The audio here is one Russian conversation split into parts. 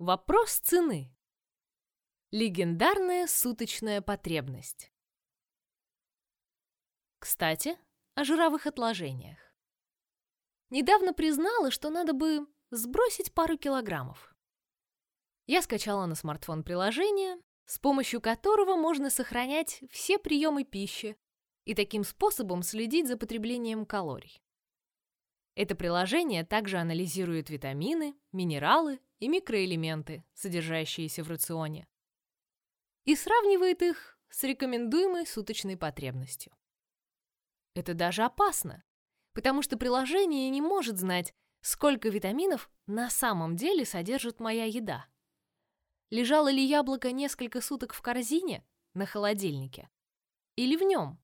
Вопрос цены. Легендарная суточная потребность. Кстати, о жировых отложениях. Недавно признала, что надо бы сбросить пару килограммов. Я скачала на смартфон приложение, с помощью которого можно сохранять все приемы пищи и таким способом следить за потреблением калорий. Это приложение также анализирует витамины, минералы и микроэлементы, содержащиеся в рационе, и сравнивает их с рекомендуемой суточной потребностью. Это даже опасно, потому что приложение не может знать, сколько витаминов на самом деле содержит моя еда. Лежало ли яблоко несколько суток в корзине на холодильнике или в нем,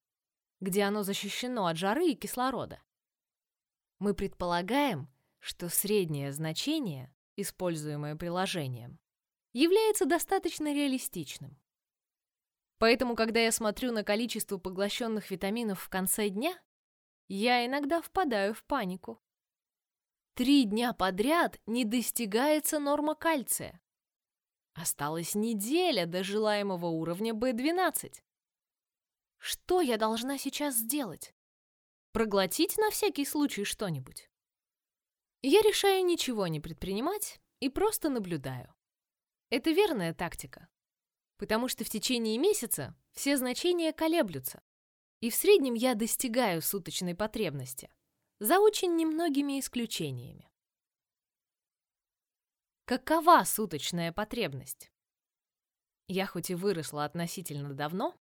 где оно защищено от жары и кислорода. Мы предполагаем, что среднее значение, используемое приложением, является достаточно реалистичным. Поэтому, когда я смотрю на количество поглощенных витаминов в конце дня, я иногда впадаю в панику. Три дня подряд не достигается норма кальция. Осталась неделя до желаемого уровня B12. Что я должна сейчас сделать? проглотить на всякий случай что-нибудь. Я решаю ничего не предпринимать и просто наблюдаю. Это верная тактика, потому что в течение месяца все значения колеблются, и в среднем я достигаю суточной потребности, за очень немногими исключениями. Какова суточная потребность? Я хоть и выросла относительно давно,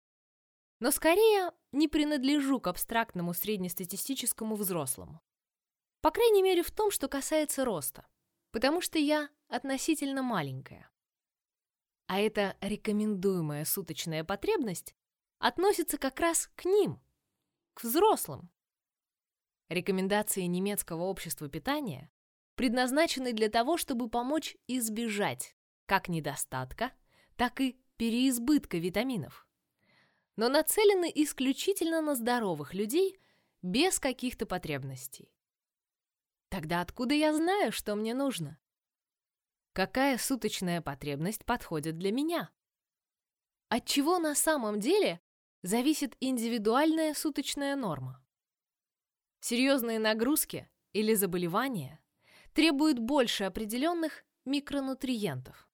но скорее не принадлежу к абстрактному среднестатистическому взрослому. По крайней мере в том, что касается роста, потому что я относительно маленькая. А эта рекомендуемая суточная потребность относится как раз к ним, к взрослым. Рекомендации немецкого общества питания предназначены для того, чтобы помочь избежать как недостатка, так и переизбытка витаминов но нацелены исключительно на здоровых людей без каких-то потребностей. Тогда откуда я знаю, что мне нужно? Какая суточная потребность подходит для меня? От чего на самом деле зависит индивидуальная суточная норма? Серьезные нагрузки или заболевания требуют больше определенных микронутриентов.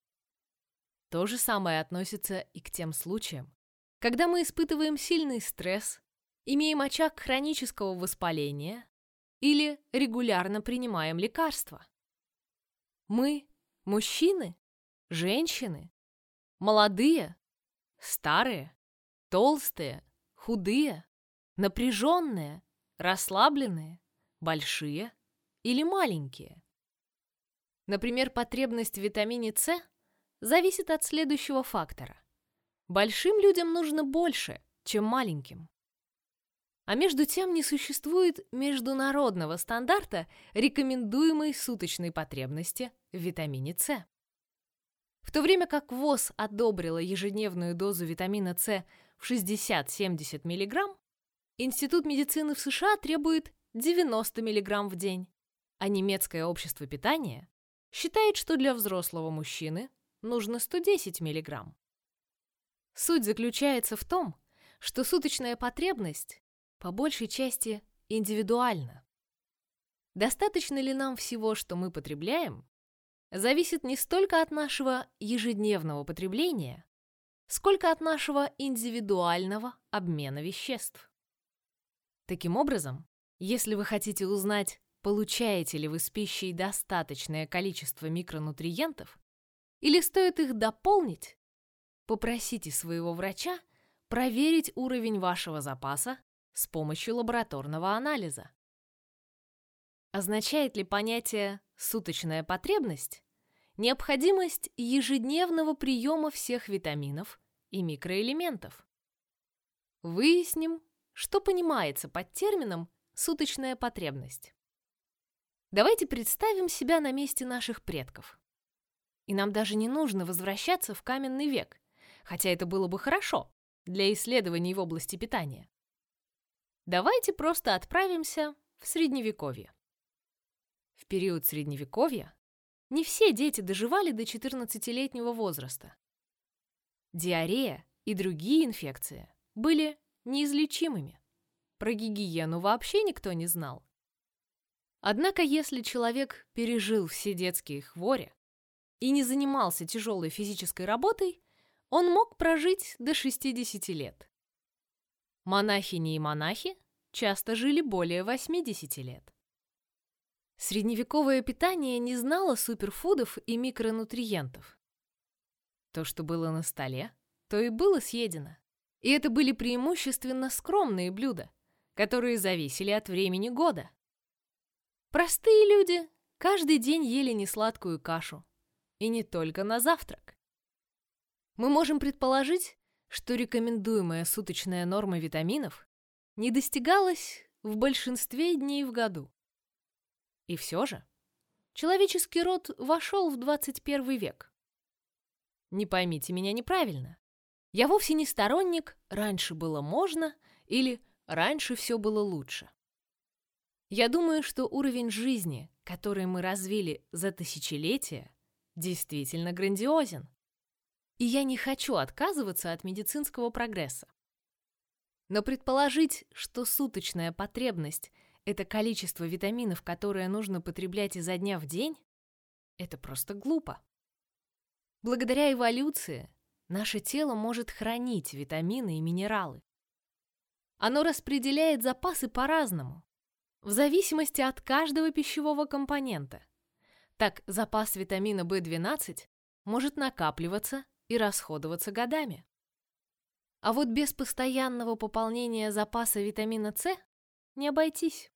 То же самое относится и к тем случаям, когда мы испытываем сильный стресс, имеем очаг хронического воспаления или регулярно принимаем лекарства. Мы – мужчины, женщины, молодые, старые, толстые, худые, напряженные, расслабленные, большие? Или маленькие. Например, потребность в витамине С зависит от следующего фактора. Большим людям нужно больше, чем маленьким. А между тем не существует международного стандарта рекомендуемой суточной потребности в витамине С. В то время как ВОЗ одобрила ежедневную дозу витамина С в 60-70 мг, Институт медицины в США требует 90 мг в день, а немецкое общество питания считает, что для взрослого мужчины нужно 110 мг. Суть заключается в том, что суточная потребность по большей части индивидуальна. Достаточно ли нам всего, что мы потребляем, зависит не столько от нашего ежедневного потребления, сколько от нашего индивидуального обмена веществ. Таким образом, если вы хотите узнать, получаете ли вы с пищей достаточное количество микронутриентов или стоит их дополнить, Попросите своего врача проверить уровень вашего запаса с помощью лабораторного анализа. Означает ли понятие «суточная потребность» необходимость ежедневного приема всех витаминов и микроэлементов? Выясним, что понимается под термином «суточная потребность». Давайте представим себя на месте наших предков. И нам даже не нужно возвращаться в каменный век, хотя это было бы хорошо для исследований в области питания. Давайте просто отправимся в Средневековье. В период Средневековья не все дети доживали до 14-летнего возраста. Диарея и другие инфекции были неизлечимыми. Про гигиену вообще никто не знал. Однако, если человек пережил все детские хвори и не занимался тяжелой физической работой, он мог прожить до 60 лет. Монахини и монахи часто жили более 80 лет. Средневековое питание не знало суперфудов и микронутриентов. То, что было на столе, то и было съедено. И это были преимущественно скромные блюда, которые зависели от времени года. Простые люди каждый день ели несладкую кашу, и не только на завтрак. Мы можем предположить, что рекомендуемая суточная норма витаминов не достигалась в большинстве дней в году. И все же человеческий род вошел в 21 век. Не поймите меня неправильно. Я вовсе не сторонник «раньше было можно» или «раньше все было лучше». Я думаю, что уровень жизни, который мы развили за тысячелетия, действительно грандиозен. И я не хочу отказываться от медицинского прогресса. Но предположить, что суточная потребность это количество витаминов, которое нужно потреблять изо дня в день, это просто глупо. Благодаря эволюции наше тело может хранить витамины и минералы. Оно распределяет запасы по-разному, в зависимости от каждого пищевого компонента. Так, запас витамина В12 может накапливаться и расходоваться годами. А вот без постоянного пополнения запаса витамина С не обойтись.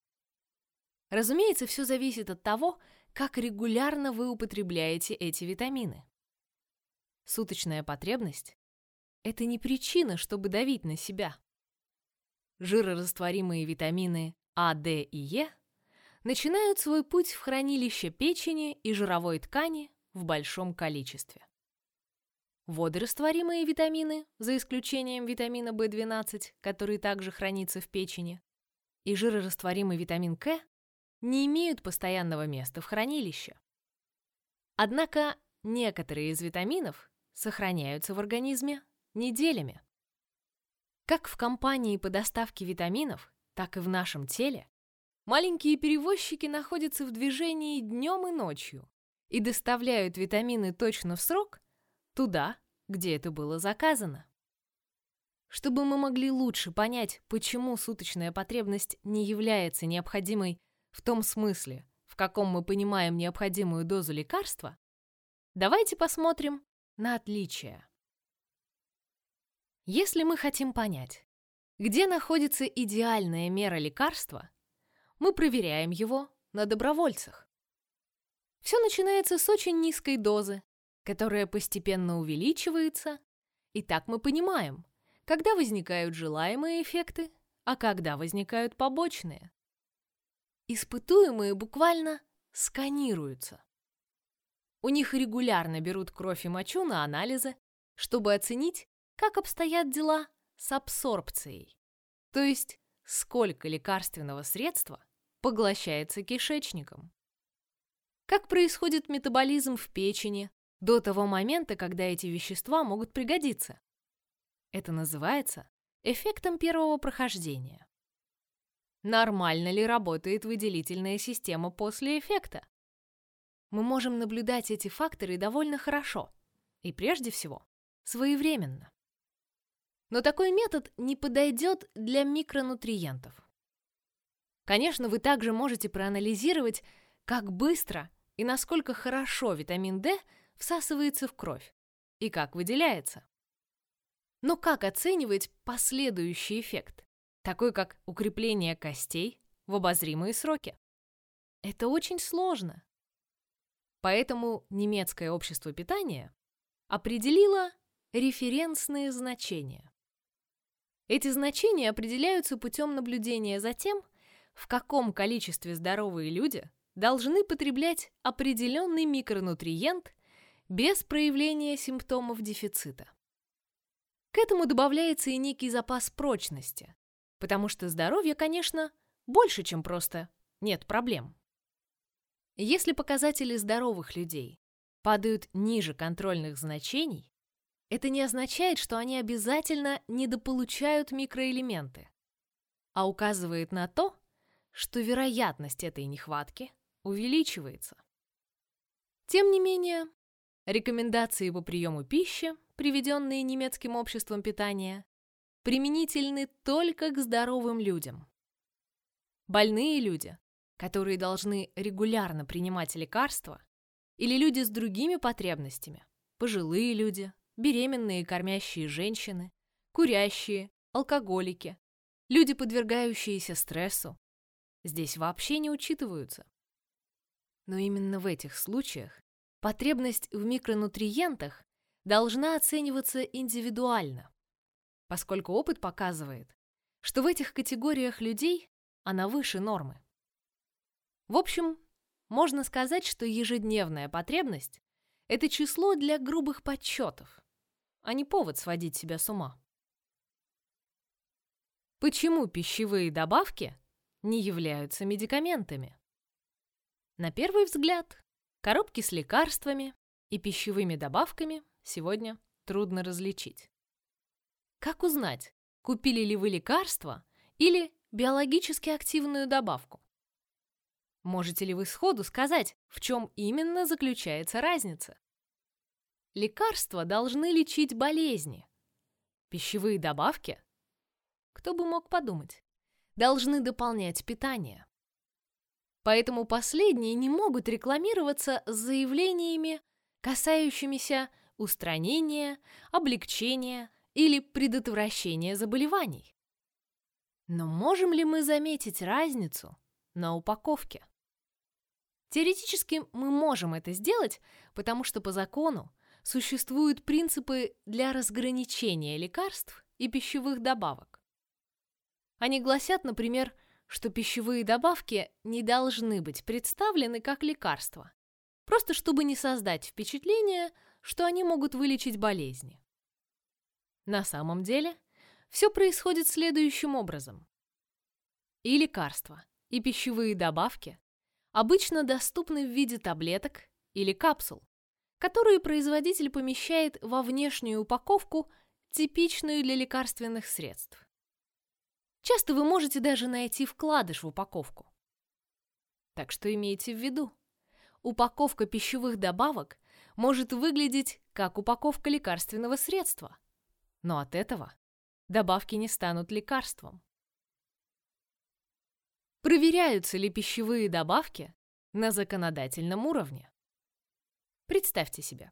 Разумеется, все зависит от того, как регулярно вы употребляете эти витамины. Суточная потребность – это не причина, чтобы давить на себя. Жирорастворимые витамины А, D и Е начинают свой путь в хранилище печени и жировой ткани в большом количестве. Водорастворимые витамины, за исключением витамина В12, который также хранится в печени, и жирорастворимый витамин К не имеют постоянного места в хранилище. Однако некоторые из витаминов сохраняются в организме неделями. Как в компании по доставке витаминов, так и в нашем теле маленькие перевозчики находятся в движении днем и ночью и доставляют витамины точно в срок туда, где это было заказано. Чтобы мы могли лучше понять, почему суточная потребность не является необходимой в том смысле, в каком мы понимаем необходимую дозу лекарства, давайте посмотрим на отличия. Если мы хотим понять, где находится идеальная мера лекарства, мы проверяем его на добровольцах. Все начинается с очень низкой дозы, которая постепенно увеличивается, и так мы понимаем, когда возникают желаемые эффекты, а когда возникают побочные. Испытуемые буквально сканируются. У них регулярно берут кровь и мочу на анализы, чтобы оценить, как обстоят дела с абсорбцией, то есть сколько лекарственного средства поглощается кишечником. Как происходит метаболизм в печени до того момента, когда эти вещества могут пригодиться. Это называется эффектом первого прохождения. Нормально ли работает выделительная система после эффекта? Мы можем наблюдать эти факторы довольно хорошо и, прежде всего, своевременно. Но такой метод не подойдет для микронутриентов. Конечно, вы также можете проанализировать, как быстро и насколько хорошо витамин D всасывается в кровь и как выделяется. Но как оценивать последующий эффект, такой как укрепление костей в обозримые сроки? Это очень сложно. Поэтому немецкое общество питания определило референсные значения. Эти значения определяются путем наблюдения за тем, в каком количестве здоровые люди должны потреблять определенный микронутриент без проявления симптомов дефицита. К этому добавляется и некий запас прочности, потому что здоровье, конечно, больше, чем просто «нет проблем». Если показатели здоровых людей падают ниже контрольных значений, это не означает, что они обязательно недополучают микроэлементы, а указывает на то, что вероятность этой нехватки увеличивается. Тем не менее, рекомендации по приему пищи, приведенные немецким обществом питания, применительны только к здоровым людям. Больные люди, которые должны регулярно принимать лекарства, или люди с другими потребностями, пожилые люди, беременные и кормящие женщины, курящие, алкоголики, люди, подвергающиеся стрессу, здесь вообще не учитываются. Но именно в этих случаях потребность в микронутриентах должна оцениваться индивидуально, поскольку опыт показывает, что в этих категориях людей она выше нормы. В общем, можно сказать, что ежедневная потребность – это число для грубых подсчетов, а не повод сводить себя с ума. Почему пищевые добавки не являются медикаментами? На первый взгляд, коробки с лекарствами и пищевыми добавками сегодня трудно различить. Как узнать, купили ли вы лекарство или биологически активную добавку? Можете ли вы сходу сказать, в чем именно заключается разница? Лекарства должны лечить болезни. Пищевые добавки, кто бы мог подумать, должны дополнять питание. Поэтому последние не могут рекламироваться с заявлениями, касающимися устранения, облегчения или предотвращения заболеваний. Но можем ли мы заметить разницу на упаковке? Теоретически мы можем это сделать, потому что по закону существуют принципы для разграничения лекарств и пищевых добавок. Они гласят, например, что пищевые добавки не должны быть представлены как лекарства, просто чтобы не создать впечатление, что они могут вылечить болезни. На самом деле все происходит следующим образом. И лекарства, и пищевые добавки обычно доступны в виде таблеток или капсул, которые производитель помещает во внешнюю упаковку, типичную для лекарственных средств. Часто вы можете даже найти вкладыш в упаковку. Так что имейте в виду, упаковка пищевых добавок может выглядеть как упаковка лекарственного средства, но от этого добавки не станут лекарством. Проверяются ли пищевые добавки на законодательном уровне? Представьте себе,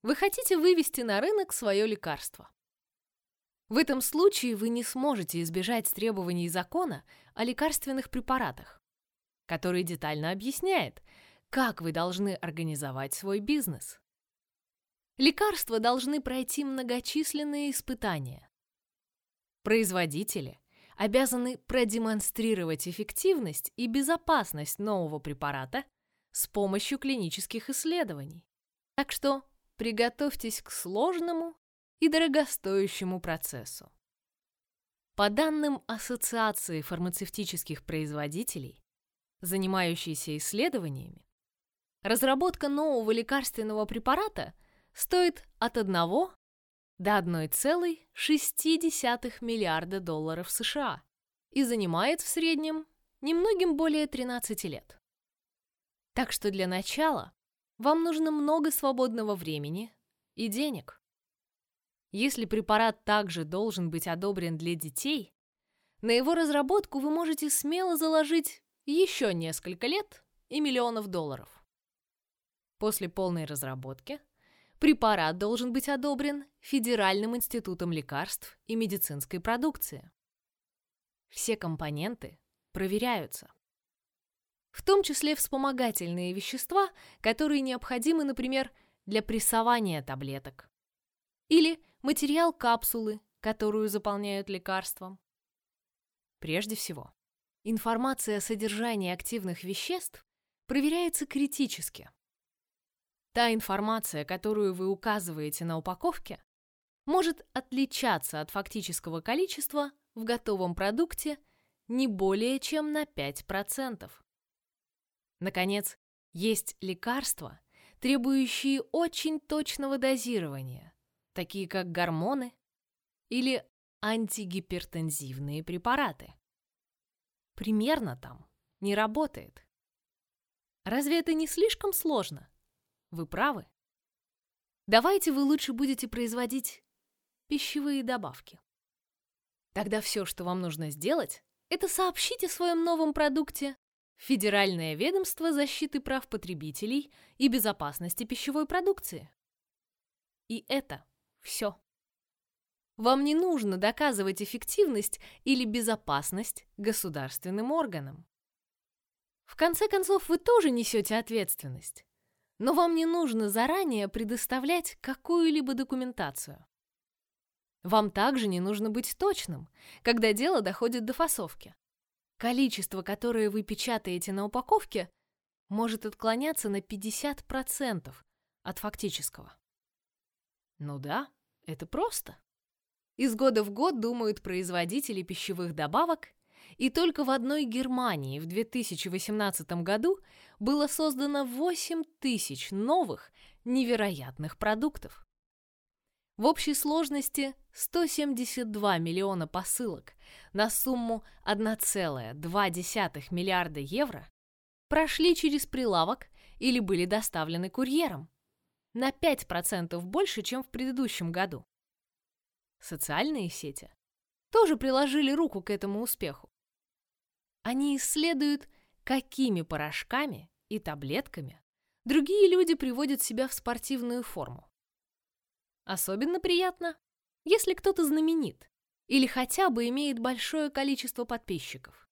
вы хотите вывести на рынок свое лекарство. В этом случае вы не сможете избежать требований закона о лекарственных препаратах, который детально объясняет, как вы должны организовать свой бизнес. Лекарства должны пройти многочисленные испытания. Производители обязаны продемонстрировать эффективность и безопасность нового препарата с помощью клинических исследований. Так что приготовьтесь к сложному и дорогостоящему процессу. По данным Ассоциации фармацевтических производителей, занимающейся исследованиями, разработка нового лекарственного препарата стоит от 1 до 1,6 миллиарда долларов США и занимает в среднем немногим более 13 лет. Так что для начала вам нужно много свободного времени и денег. Если препарат также должен быть одобрен для детей, на его разработку вы можете смело заложить еще несколько лет и миллионов долларов. После полной разработки препарат должен быть одобрен Федеральным институтом лекарств и медицинской продукции. Все компоненты проверяются в том числе вспомогательные вещества, которые необходимы, например, для прессования таблеток, или материал капсулы, которую заполняют лекарством. Прежде всего, информация о содержании активных веществ проверяется критически. Та информация, которую вы указываете на упаковке, может отличаться от фактического количества в готовом продукте не более чем на 5%. Наконец, Есть лекарства, требующие очень точного дозирования, такие как гормоны или антигипертензивные препараты. Примерно там не работает. Разве это не слишком сложно? Вы правы. Давайте вы лучше будете производить пищевые добавки. Тогда все, что вам нужно сделать, это сообщить о своем новом продукте Федеральное ведомство защиты прав потребителей и безопасности пищевой продукции. И это все. Вам не нужно доказывать эффективность или безопасность государственным органам. В конце концов, вы тоже несете ответственность, но вам не нужно заранее предоставлять какую-либо документацию. Вам также не нужно быть точным, когда дело доходит до фасовки. Количество, которое вы печатаете на упаковке, может отклоняться на 50% от фактического. Ну да, это просто. Из года в год думают производители пищевых добавок, и только в одной Германии в 2018 году было создано 8 тысяч новых невероятных продуктов. В общей сложности 172 миллиона посылок на сумму 1,2 миллиарда евро прошли через прилавок или были доставлены курьером. На 5% больше, чем в предыдущем году. Социальные сети тоже приложили руку к этому успеху. Они исследуют, какими порошками и таблетками другие люди приводят себя в спортивную форму. Особенно приятно, если кто-то знаменит или хотя бы имеет большое количество подписчиков.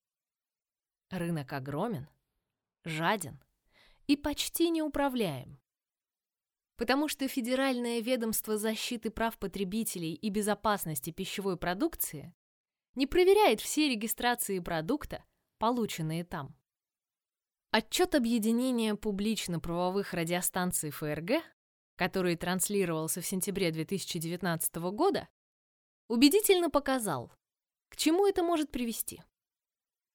Рынок огромен, жаден и почти неуправляем потому что Федеральное ведомство защиты прав потребителей и безопасности пищевой продукции не проверяет все регистрации продукта, полученные там. Отчет объединения публично-правовых радиостанций ФРГ, который транслировался в сентябре 2019 года, убедительно показал, к чему это может привести.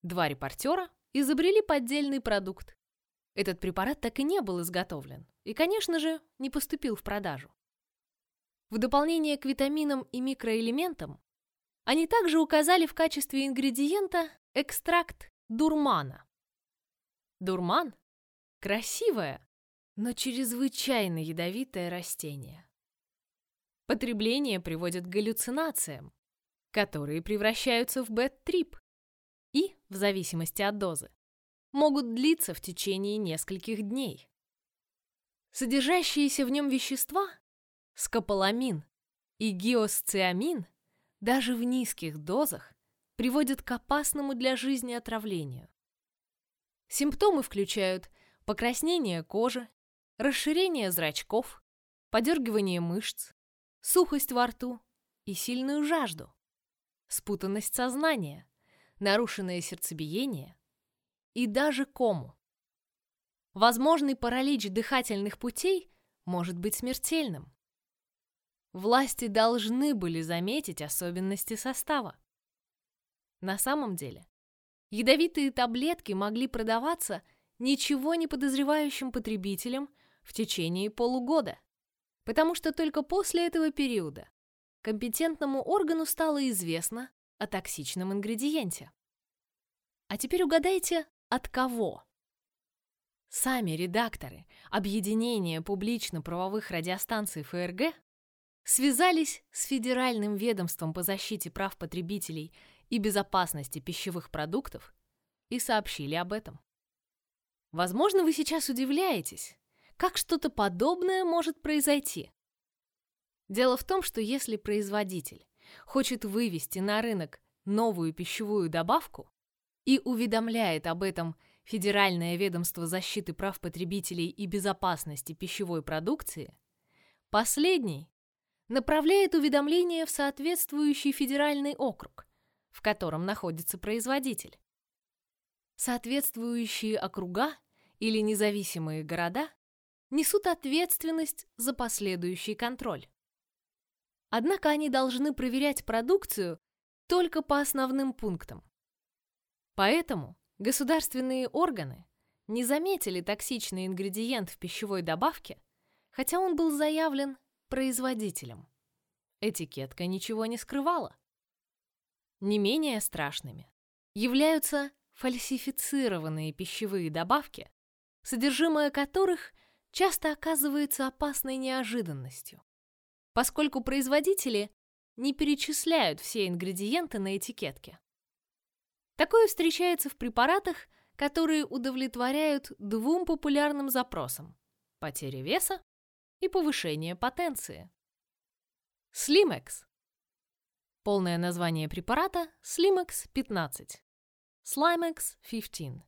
Два репортера изобрели поддельный продукт. Этот препарат так и не был изготовлен, и, конечно же, не поступил в продажу. В дополнение к витаминам и микроэлементам они также указали в качестве ингредиента экстракт дурмана. Дурман – красивое, но чрезвычайно ядовитое растение. Потребление приводит к галлюцинациям, которые превращаются в бэт-трип и, в зависимости от дозы, могут длиться в течение нескольких дней. Содержащиеся в нем вещества – скополамин и гиосциамин – даже в низких дозах приводят к опасному для жизни отравлению. Симптомы включают покраснение кожи, расширение зрачков, подергивание мышц, сухость во рту и сильную жажду, спутанность сознания, нарушенное сердцебиение и даже кому. Возможный паралич дыхательных путей может быть смертельным. Власти должны были заметить особенности состава. На самом деле, ядовитые таблетки могли продаваться ничего не подозревающим потребителям в течение полугода, потому что только после этого периода компетентному органу стало известно о токсичном ингредиенте. А теперь угадайте, от кого? Сами редакторы Объединения публично-правовых радиостанций ФРГ связались с Федеральным ведомством по защите прав потребителей и безопасности пищевых продуктов и сообщили об этом. Возможно, вы сейчас удивляетесь, как что-то подобное может произойти. Дело в том, что если производитель хочет вывести на рынок новую пищевую добавку и уведомляет об этом Федеральное ведомство защиты прав потребителей и безопасности пищевой продукции, последний направляет уведомление в соответствующий федеральный округ, в котором находится производитель. Соответствующие округа или независимые города несут ответственность за последующий контроль. Однако они должны проверять продукцию только по основным пунктам. Поэтому Государственные органы не заметили токсичный ингредиент в пищевой добавке, хотя он был заявлен производителем. Этикетка ничего не скрывала. Не менее страшными являются фальсифицированные пищевые добавки, содержимое которых часто оказывается опасной неожиданностью, поскольку производители не перечисляют все ингредиенты на этикетке. Такое встречается в препаратах, которые удовлетворяют двум популярным запросам – потере веса и повышение потенции. Slimex. Полное название препарата – Slimex 15. Slimex 15.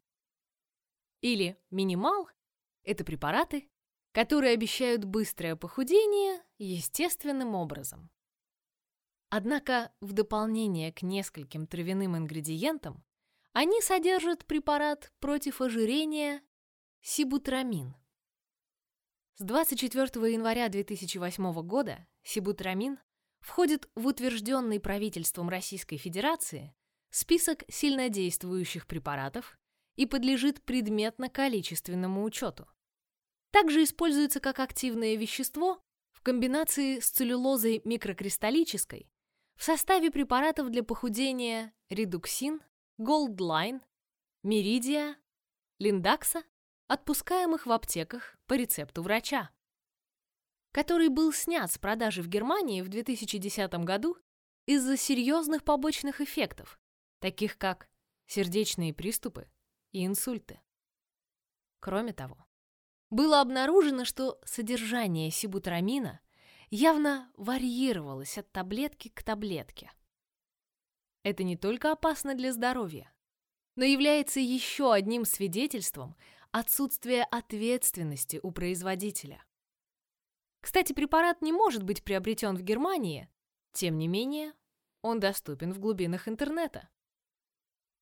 Или минимал – это препараты, которые обещают быстрое похудение естественным образом. Однако в дополнение к нескольким травяным ингредиентам они содержат препарат против ожирения сибутрамин. С 24 января 2008 года сибутрамин входит в утвержденный правительством Российской Федерации список сильнодействующих препаратов и подлежит предметно-количественному учету. Также используется как активное вещество в комбинации с целлюлозой микрокристаллической в составе препаратов для похудения редуксин, голдлайн, меридия, линдакса, отпускаемых в аптеках по рецепту врача, который был снят с продажи в Германии в 2010 году из-за серьезных побочных эффектов, таких как сердечные приступы и инсульты. Кроме того, было обнаружено, что содержание сибутрамина – явно варьировалась от таблетки к таблетке. Это не только опасно для здоровья, но является еще одним свидетельством отсутствия ответственности у производителя. Кстати, препарат не может быть приобретен в Германии, тем не менее, он доступен в глубинах интернета.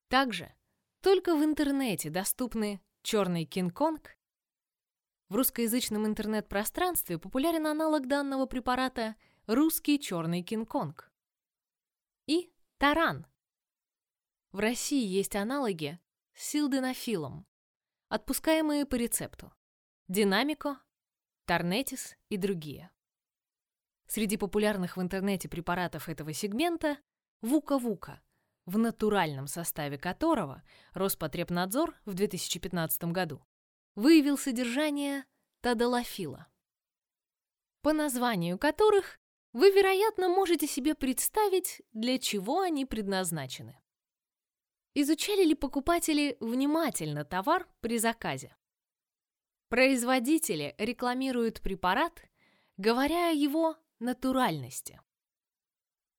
Также только в интернете доступны черный Кинг-Конг в русскоязычном интернет-пространстве популярен аналог данного препарата русский черный Кинг-Конг и таран. В России есть аналоги с силденафилом, отпускаемые по рецепту, динамико, торнетис и другие. Среди популярных в интернете препаратов этого сегмента вука-вука, в натуральном составе которого Роспотребнадзор в 2015 году выявил содержание тадалофила, по названию которых вы, вероятно, можете себе представить, для чего они предназначены. Изучали ли покупатели внимательно товар при заказе? Производители рекламируют препарат, говоря о его натуральности.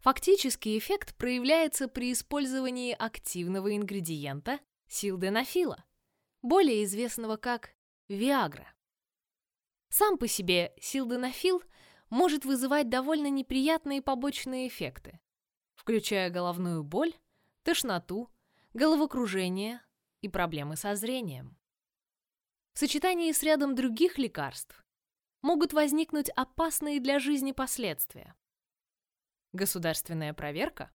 Фактический эффект проявляется при использовании активного ингредиента силденафила, более известного как Виагра. Сам по себе силденафил может вызывать довольно неприятные побочные эффекты, включая головную боль, тошноту, головокружение и проблемы со зрением. В сочетании с рядом других лекарств могут возникнуть опасные для жизни последствия. Государственная проверка?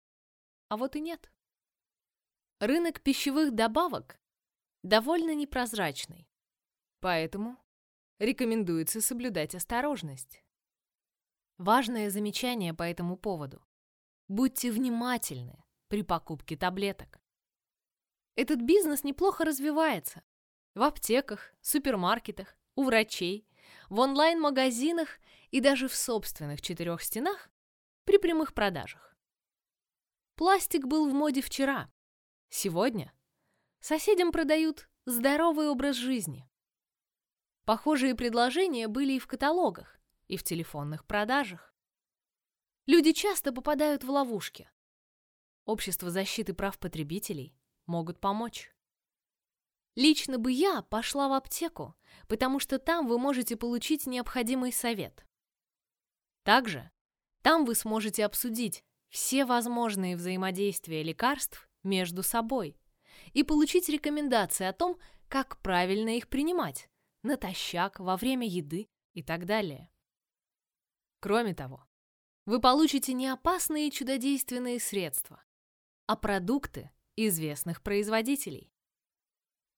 А вот и нет. Рынок пищевых добавок довольно непрозрачный. Поэтому рекомендуется соблюдать осторожность. Важное замечание по этому поводу. Будьте внимательны при покупке таблеток. Этот бизнес неплохо развивается. В аптеках, супермаркетах, у врачей, в онлайн-магазинах и даже в собственных четырех стенах при прямых продажах. Пластик был в моде вчера. Сегодня Соседям продают здоровый образ жизни. Похожие предложения были и в каталогах, и в телефонных продажах. Люди часто попадают в ловушки. Общество защиты прав потребителей могут помочь. Лично бы я пошла в аптеку, потому что там вы можете получить необходимый совет. Также там вы сможете обсудить все возможные взаимодействия лекарств между собой и получить рекомендации о том, как правильно их принимать, натощак, во время еды и так далее. Кроме того, вы получите не опасные чудодейственные средства, а продукты известных производителей.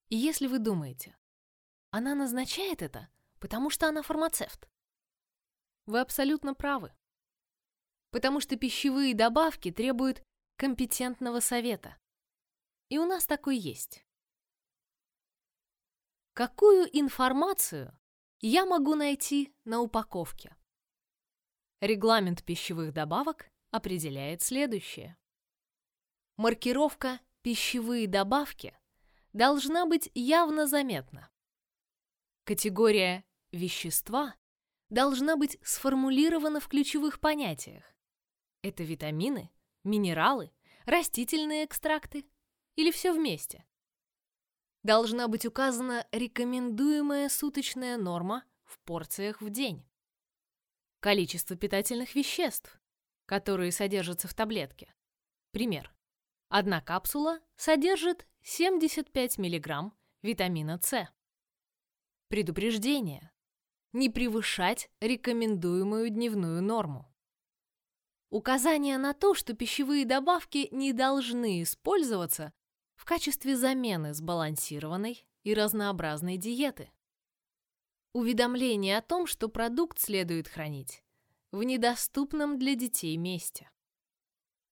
И если вы думаете, она назначает это, потому что она фармацевт. Вы абсолютно правы. Потому что пищевые добавки требуют компетентного совета. И у нас такой есть. Какую информацию я могу найти на упаковке? Регламент пищевых добавок определяет следующее. Маркировка «пищевые добавки» должна быть явно заметна. Категория «вещества» должна быть сформулирована в ключевых понятиях. Это витамины, минералы, растительные экстракты или все вместе. Должна быть указана рекомендуемая суточная норма в порциях в день. Количество питательных веществ, которые содержатся в таблетке. Пример. Одна капсула содержит 75 мг витамина С. Предупреждение. Не превышать рекомендуемую дневную норму. Указание на то, что пищевые добавки не должны использоваться в качестве замены сбалансированной и разнообразной диеты. Уведомление о том, что продукт следует хранить в недоступном для детей месте.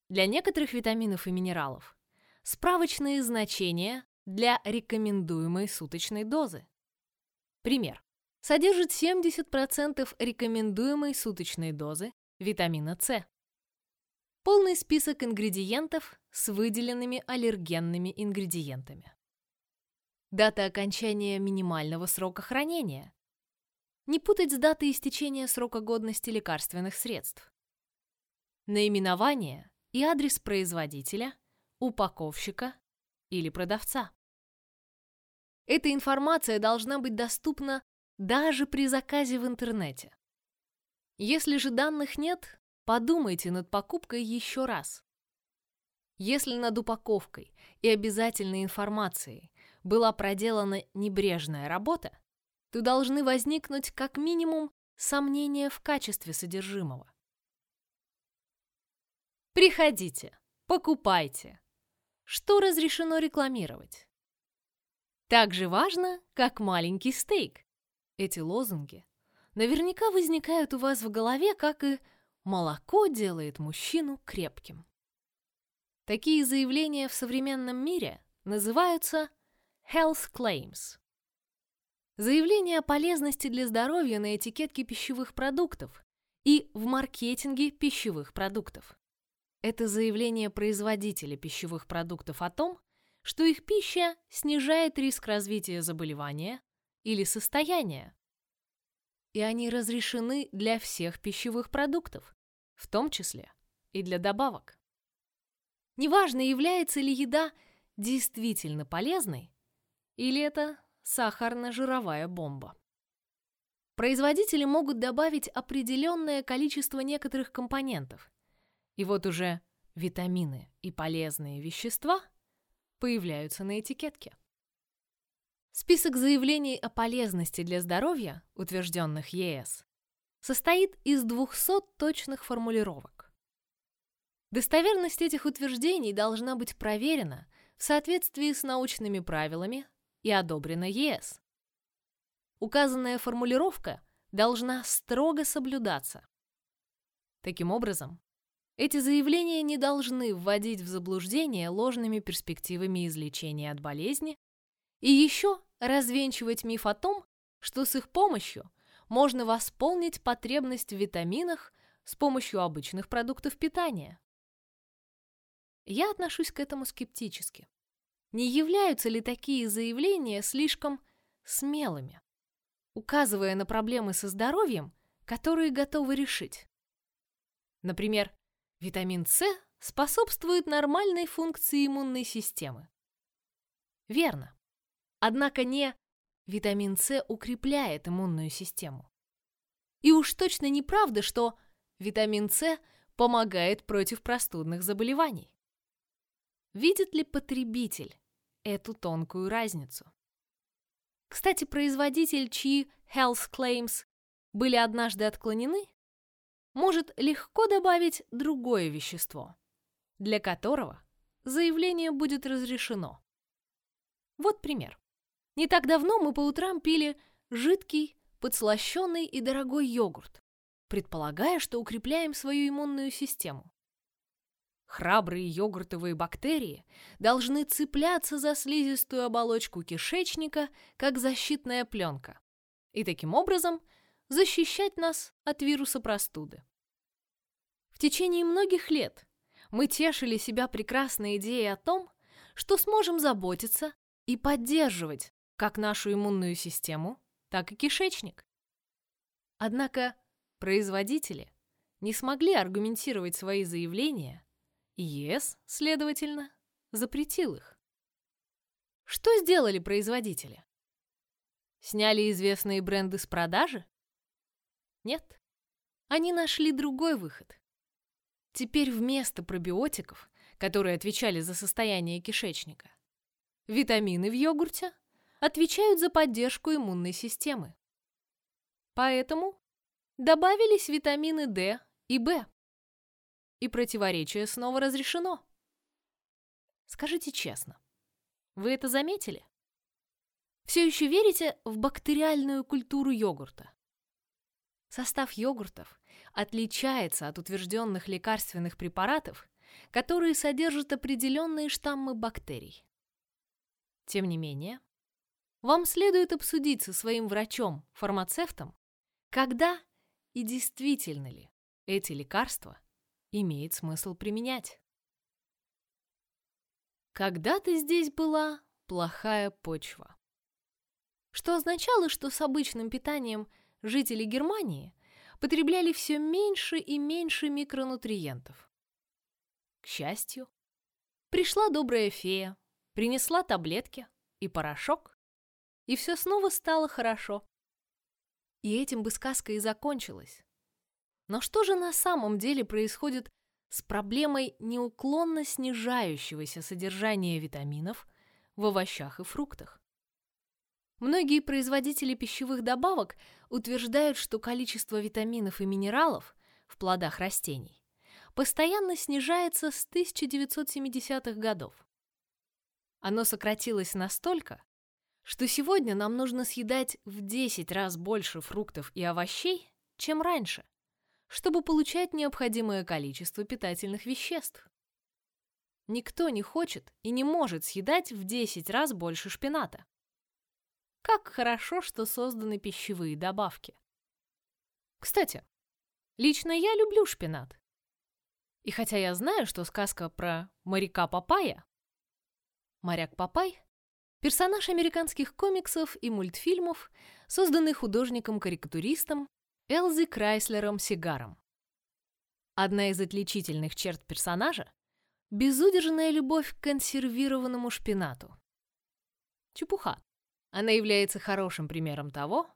Для некоторых витаминов и минералов справочные значения для рекомендуемой суточной дозы. Пример. Содержит 70% рекомендуемой суточной дозы витамина С. Полный список ингредиентов с выделенными аллергенными ингредиентами. Дата окончания минимального срока хранения. Не путать с датой истечения срока годности лекарственных средств. Наименование и адрес производителя, упаковщика или продавца. Эта информация должна быть доступна даже при заказе в интернете. Если же данных нет, подумайте над покупкой еще раз. Если над упаковкой и обязательной информацией была проделана небрежная работа, то должны возникнуть как минимум сомнения в качестве содержимого. Приходите, покупайте. Что разрешено рекламировать? Так же важно, как маленький стейк. Эти лозунги наверняка возникают у вас в голове, как и «молоко делает мужчину крепким». Такие заявления в современном мире называются health claims. Заявления о полезности для здоровья на этикетке пищевых продуктов и в маркетинге пищевых продуктов. Это заявление производителя пищевых продуктов о том, что их пища снижает риск развития заболевания или состояния. И они разрешены для всех пищевых продуктов, в том числе и для добавок. Неважно, является ли еда действительно полезной или это сахарно-жировая бомба. Производители могут добавить определенное количество некоторых компонентов, и вот уже витамины и полезные вещества появляются на этикетке. Список заявлений о полезности для здоровья, утвержденных ЕС, состоит из 200 точных формулировок. Достоверность этих утверждений должна быть проверена в соответствии с научными правилами и одобрена ЕС. Указанная формулировка должна строго соблюдаться. Таким образом, эти заявления не должны вводить в заблуждение ложными перспективами излечения от болезни и еще развенчивать миф о том, что с их помощью можно восполнить потребность в витаминах с помощью обычных продуктов питания. Я отношусь к этому скептически. Не являются ли такие заявления слишком смелыми, указывая на проблемы со здоровьем, которые готовы решить? Например, Витамин С способствует нормальной функции иммунной системы. Верно. Однако не витамин С укрепляет иммунную систему. И уж точно неправда, что витамин С помогает против простудных заболеваний. Видит ли потребитель эту тонкую разницу? Кстати, производитель, чьи health claims были однажды отклонены, может легко добавить другое вещество, для которого заявление будет разрешено. Вот пример. Не так давно мы по утрам пили жидкий, подслащенный и дорогой йогурт, предполагая, что укрепляем свою иммунную систему. Храбрые йогуртовые бактерии должны цепляться за слизистую оболочку кишечника, как защитная пленка, и таким образом защищать нас от вируса простуды. В течение многих лет мы тешили себя прекрасной идеей о том, что сможем заботиться и поддерживать как нашу иммунную систему, так и кишечник. Однако производители не смогли аргументировать свои заявления и ЕС, следовательно, запретил их. Что сделали производители? Сняли известные бренды с продажи? Нет. Они нашли другой выход. Теперь вместо пробиотиков, которые отвечали за состояние кишечника, витамины в йогурте отвечают за поддержку иммунной системы. Поэтому добавились витамины D и В и противоречие снова разрешено. Скажите честно, вы это заметили? Все еще верите в бактериальную культуру йогурта? Состав йогуртов отличается от утвержденных лекарственных препаратов, которые содержат определенные штаммы бактерий. Тем не менее, вам следует обсудить со своим врачом-фармацевтом, когда и действительно ли эти лекарства имеет смысл применять. Когда-то здесь была плохая почва. Что означало, что с обычным питанием жители Германии потребляли все меньше и меньше микронутриентов. К счастью, пришла добрая фея, принесла таблетки и порошок, и все снова стало хорошо. И этим бы сказка и закончилась. Но что же на самом деле происходит с проблемой неуклонно снижающегося содержания витаминов в овощах и фруктах? Многие производители пищевых добавок утверждают, что количество витаминов и минералов в плодах растений постоянно снижается с 1970-х годов. Оно сократилось настолько, что сегодня нам нужно съедать в 10 раз больше фруктов и овощей, чем раньше чтобы получать необходимое количество питательных веществ. Никто не хочет и не может съедать в 10 раз больше шпината. Как хорошо, что созданы пищевые добавки. Кстати, лично я люблю шпинат. И хотя я знаю, что сказка про моряка Папая, моряк Папай — персонаж американских комиксов и мультфильмов, созданный художником-карикатуристом Элзи Крайслером Сигаром. Одна из отличительных черт персонажа — безудержная любовь к консервированному шпинату. Чепуха. Она является хорошим примером того,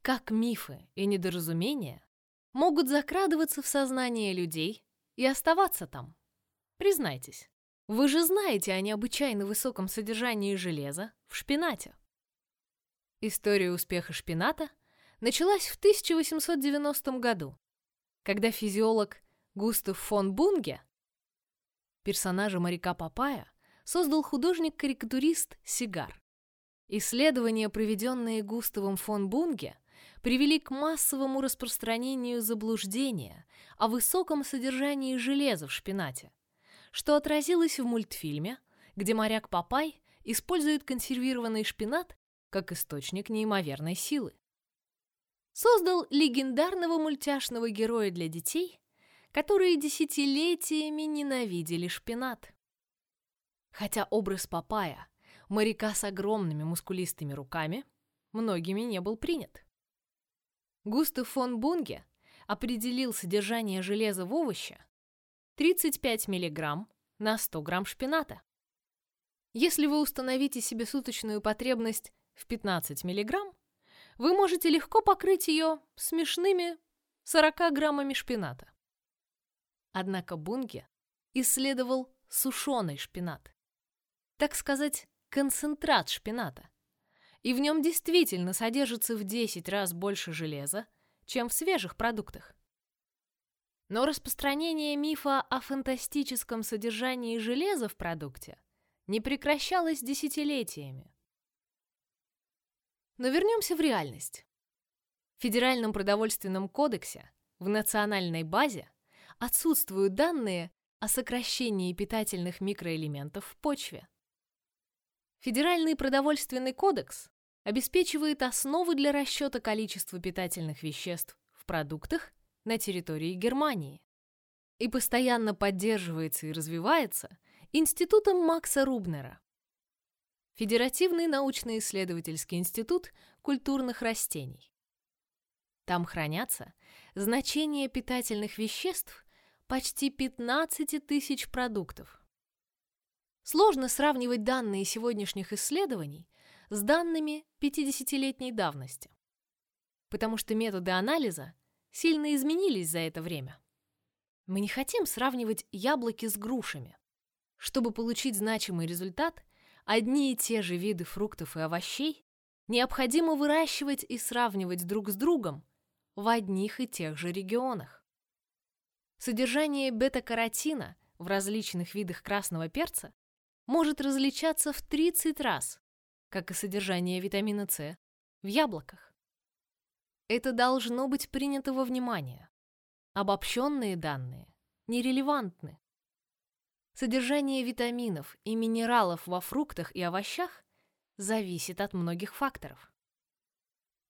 как мифы и недоразумения могут закрадываться в сознание людей и оставаться там. Признайтесь, вы же знаете о необычайно высоком содержании железа в шпинате. История успеха шпината началась в 1890 году, когда физиолог Густав фон Бунге, персонажа моряка Папая, создал художник-карикатурист Сигар. Исследования, проведенные Густавом фон Бунге, привели к массовому распространению заблуждения о высоком содержании железа в шпинате, что отразилось в мультфильме, где моряк Папай использует консервированный шпинат как источник неимоверной силы создал легендарного мультяшного героя для детей, которые десятилетиями ненавидели шпинат. Хотя образ Папая, моряка с огромными мускулистыми руками, многими не был принят. Густав фон Бунге определил содержание железа в овоще 35 мг на 100 грамм шпината. Если вы установите себе суточную потребность в 15 мг, вы можете легко покрыть ее смешными 40 граммами шпината. Однако Бунге исследовал сушеный шпинат. Так сказать, концентрат шпината. И в нем действительно содержится в 10 раз больше железа, чем в свежих продуктах. Но распространение мифа о фантастическом содержании железа в продукте не прекращалось десятилетиями. Но вернемся в реальность. В Федеральном продовольственном кодексе в национальной базе отсутствуют данные о сокращении питательных микроэлементов в почве. Федеральный продовольственный кодекс обеспечивает основы для расчета количества питательных веществ в продуктах на территории Германии и постоянно поддерживается и развивается Институтом Макса Рубнера. Федеративный научно-исследовательский институт культурных растений. Там хранятся значения питательных веществ почти 15 тысяч продуктов. Сложно сравнивать данные сегодняшних исследований с данными 50-летней давности, потому что методы анализа сильно изменились за это время. Мы не хотим сравнивать яблоки с грушами. Чтобы получить значимый результат, одни и те же виды фруктов и овощей необходимо выращивать и сравнивать друг с другом в одних и тех же регионах. Содержание бета-каротина в различных видах красного перца может различаться в 30 раз, как и содержание витамина С в яблоках. Это должно быть принято во внимание. Обобщенные данные нерелевантны. Содержание витаминов и минералов во фруктах и овощах зависит от многих факторов.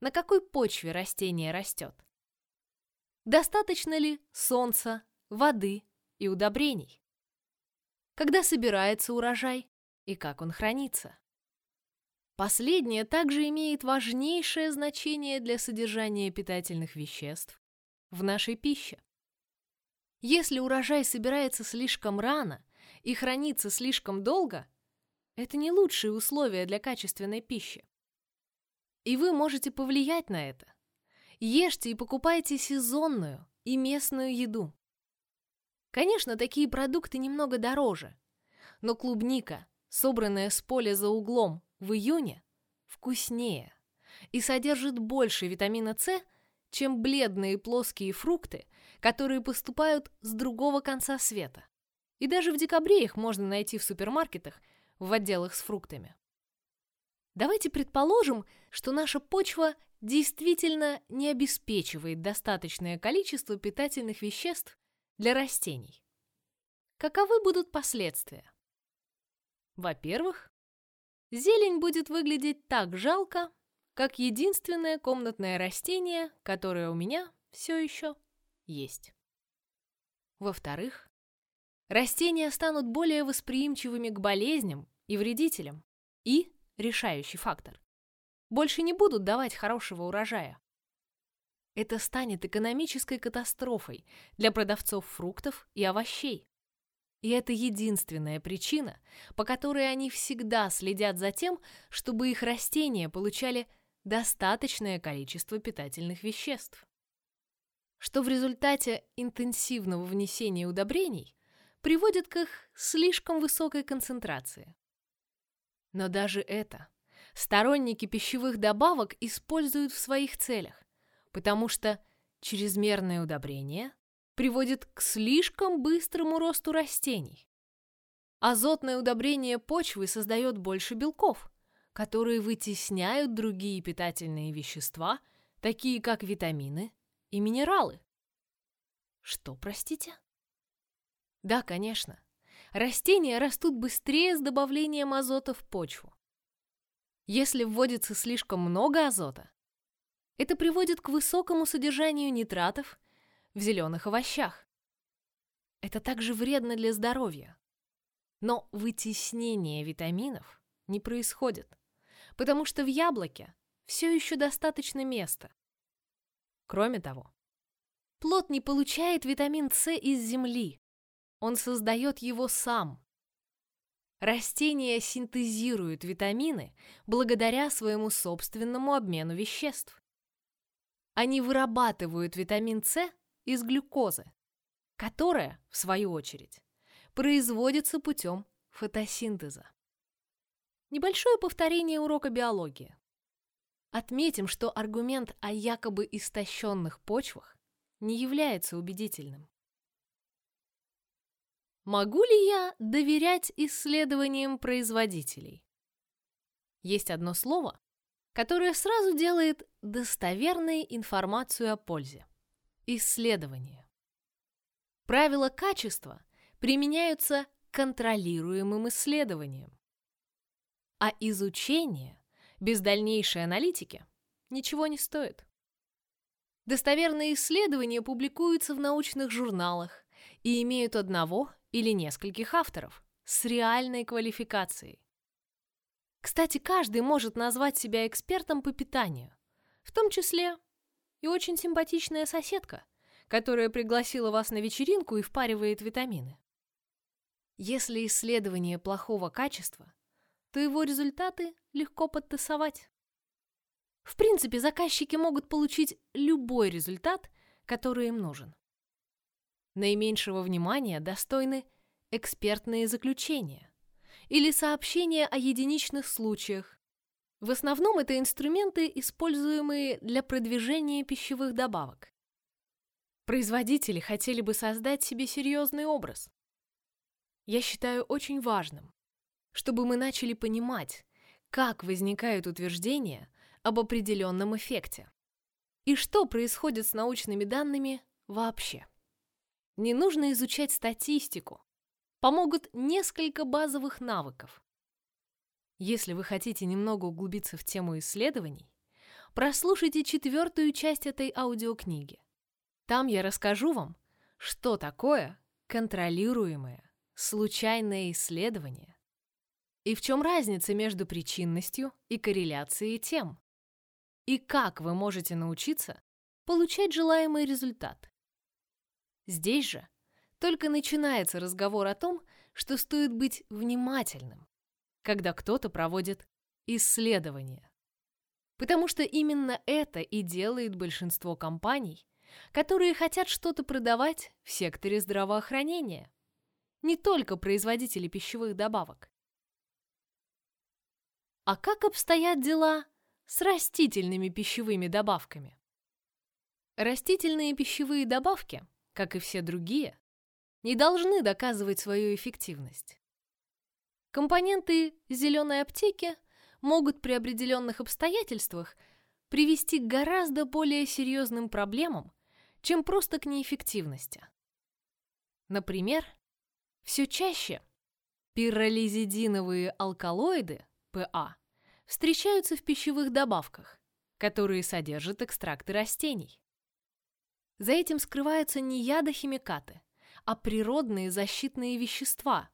На какой почве растение растет? Достаточно ли солнца, воды и удобрений? Когда собирается урожай и как он хранится? Последнее также имеет важнейшее значение для содержания питательных веществ в нашей пище. Если урожай собирается слишком рано и хранится слишком долго, это не лучшие условия для качественной пищи. И вы можете повлиять на это. Ешьте и покупайте сезонную и местную еду. Конечно, такие продукты немного дороже, но клубника, собранная с поля за углом в июне, вкуснее и содержит больше витамина С, чем бледные плоские фрукты, которые поступают с другого конца света. И даже в декабре их можно найти в супермаркетах в отделах с фруктами. Давайте предположим, что наша почва действительно не обеспечивает достаточное количество питательных веществ для растений. Каковы будут последствия? Во-первых, зелень будет выглядеть так жалко, как единственное комнатное растение, которое у меня все еще есть. Во-вторых, растения станут более восприимчивыми к болезням и вредителям. И, решающий фактор, больше не будут давать хорошего урожая. Это станет экономической катастрофой для продавцов фруктов и овощей. И это единственная причина, по которой они всегда следят за тем, чтобы их растения получали достаточное количество питательных веществ. Что в результате интенсивного внесения удобрений приводит к их слишком высокой концентрации. Но даже это сторонники пищевых добавок используют в своих целях, потому что чрезмерное удобрение приводит к слишком быстрому росту растений. Азотное удобрение почвы создает больше белков, которые вытесняют другие питательные вещества, такие как витамины и минералы. Что, простите? Да, конечно. Растения растут быстрее с добавлением азота в почву. Если вводится слишком много азота, это приводит к высокому содержанию нитратов в зеленых овощах. Это также вредно для здоровья. Но вытеснение витаминов не происходит, потому что в яблоке все еще достаточно места. Кроме того, плод не получает витамин С из земли. Он создает его сам. Растения синтезируют витамины благодаря своему собственному обмену веществ. Они вырабатывают витамин С из глюкозы, которая, в свою очередь, производится путем фотосинтеза. Небольшое повторение урока биологии. Отметим, что аргумент о якобы истощенных почвах не является убедительным. Могу ли я доверять исследованиям производителей? Есть одно слово, которое сразу делает достоверной информацию о пользе. Исследование. Правила качества применяются к контролируемым исследованиям. А изучение без дальнейшей аналитики ничего не стоит. Достоверные исследования публикуются в научных журналах и имеют одного или нескольких авторов с реальной квалификацией. Кстати, каждый может назвать себя экспертом по питанию, в том числе и очень симпатичная соседка, которая пригласила вас на вечеринку и впаривает витамины. Если исследование плохого качества, то его результаты легко подтасовать. В принципе, заказчики могут получить любой результат, который им нужен. Наименьшего внимания достойны экспертные заключения или сообщения о единичных случаях. В основном это инструменты, используемые для продвижения пищевых добавок. Производители хотели бы создать себе серьезный образ. Я считаю очень важным, чтобы мы начали понимать, как возникают утверждения об определенном эффекте и что происходит с научными данными вообще. Не нужно изучать статистику. Помогут несколько базовых навыков. Если вы хотите немного углубиться в тему исследований, прослушайте четвертую часть этой аудиокниги. Там я расскажу вам, что такое контролируемое случайное исследование и в чем разница между причинностью и корреляцией тем, и как вы можете научиться получать желаемый результат. Здесь же только начинается разговор о том, что стоит быть внимательным, когда кто-то проводит исследования. Потому что именно это и делает большинство компаний, которые хотят что-то продавать в секторе здравоохранения. Не только производители пищевых добавок. А как обстоят дела с растительными пищевыми добавками? Растительные пищевые добавки как и все другие, не должны доказывать свою эффективность. Компоненты зеленой аптеки могут при определенных обстоятельствах привести к гораздо более серьезным проблемам, чем просто к неэффективности. Например, все чаще пиролизидиновые алкалоиды, ПА, встречаются в пищевых добавках, которые содержат экстракты растений. За этим скрываются не ядохимикаты, а природные защитные вещества,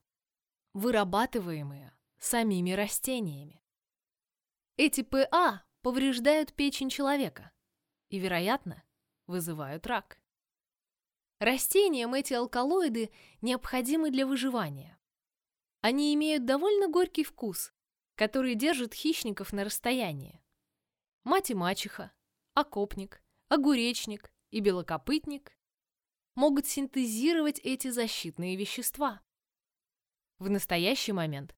вырабатываемые самими растениями. Эти ПА повреждают печень человека и, вероятно, вызывают рак. Растениям эти алкалоиды необходимы для выживания. Они имеют довольно горький вкус, который держит хищников на расстоянии. Мать и мачеха, окопник, огуречник, и белокопытник могут синтезировать эти защитные вещества. В настоящий момент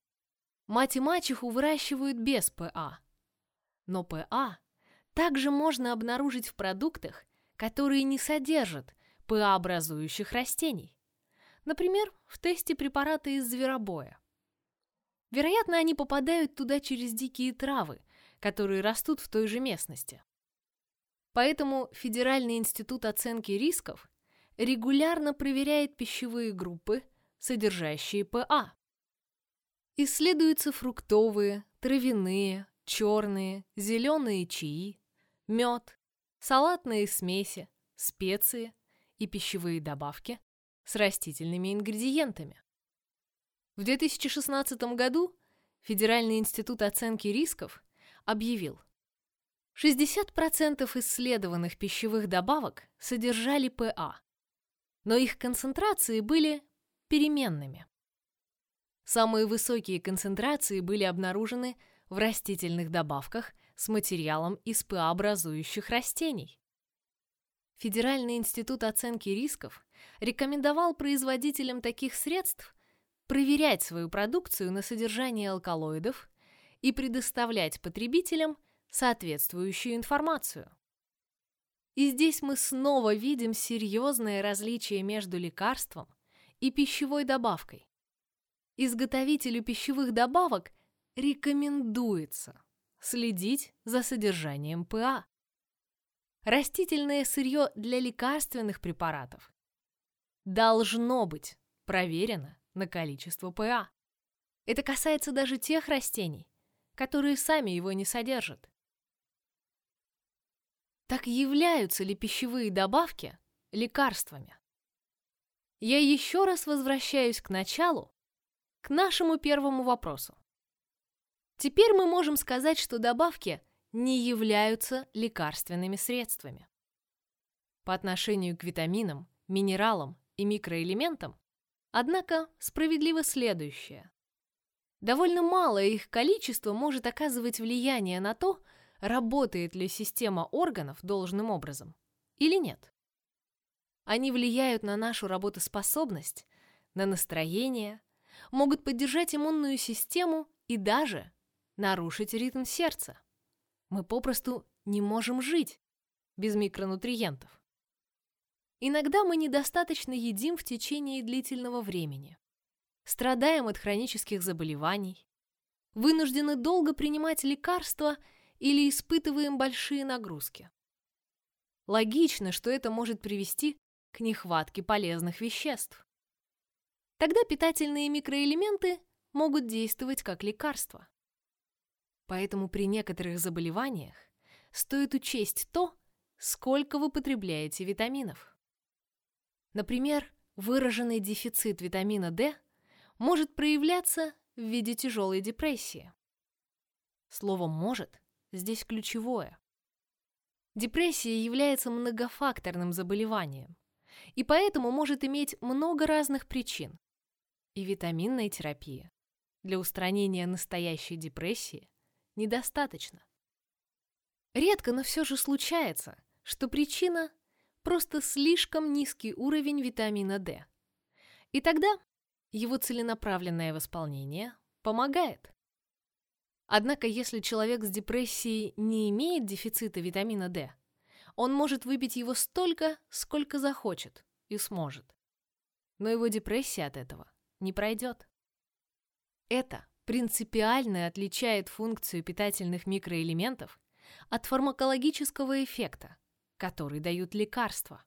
мать и мачеху выращивают без ПА. Но ПА также можно обнаружить в продуктах, которые не содержат ПА-образующих растений. Например, в тесте препарата из зверобоя. Вероятно, они попадают туда через дикие травы, которые растут в той же местности. Поэтому Федеральный институт оценки рисков регулярно проверяет пищевые группы, содержащие ПА. Исследуются фруктовые, травяные, черные, зеленые чаи, мед, салатные смеси, специи и пищевые добавки с растительными ингредиентами. В 2016 году Федеральный институт оценки рисков объявил, 60% исследованных пищевых добавок содержали ПА, но их концентрации были переменными. Самые высокие концентрации были обнаружены в растительных добавках с материалом из ПА-образующих растений. Федеральный институт оценки рисков рекомендовал производителям таких средств проверять свою продукцию на содержание алкалоидов и предоставлять потребителям соответствующую информацию. И здесь мы снова видим серьезное различие между лекарством и пищевой добавкой. Изготовителю пищевых добавок рекомендуется следить за содержанием ПА. Растительное сырье для лекарственных препаратов должно быть проверено на количество ПА. Это касается даже тех растений, которые сами его не содержат. Так являются ли пищевые добавки лекарствами? Я еще раз возвращаюсь к началу, к нашему первому вопросу. Теперь мы можем сказать, что добавки не являются лекарственными средствами. По отношению к витаминам, минералам и микроэлементам, однако справедливо следующее. Довольно малое их количество может оказывать влияние на то, работает ли система органов должным образом или нет. Они влияют на нашу работоспособность, на настроение, могут поддержать иммунную систему и даже нарушить ритм сердца. Мы попросту не можем жить без микронутриентов. Иногда мы недостаточно едим в течение длительного времени. Страдаем от хронических заболеваний, вынуждены долго принимать лекарства или испытываем большие нагрузки. Логично, что это может привести к нехватке полезных веществ. Тогда питательные микроэлементы могут действовать как лекарства. Поэтому при некоторых заболеваниях стоит учесть то, сколько вы потребляете витаминов. Например, выраженный дефицит витамина D может проявляться в виде тяжелой депрессии. Слово «может» здесь ключевое. Депрессия является многофакторным заболеванием и поэтому может иметь много разных причин. И витаминная терапия для устранения настоящей депрессии недостаточно. Редко, но все же случается, что причина – просто слишком низкий уровень витамина D. И тогда его целенаправленное восполнение помогает. Однако, если человек с депрессией не имеет дефицита витамина D, он может выпить его столько, сколько захочет и сможет. Но его депрессия от этого не пройдет. Это принципиально отличает функцию питательных микроэлементов от фармакологического эффекта, который дают лекарства.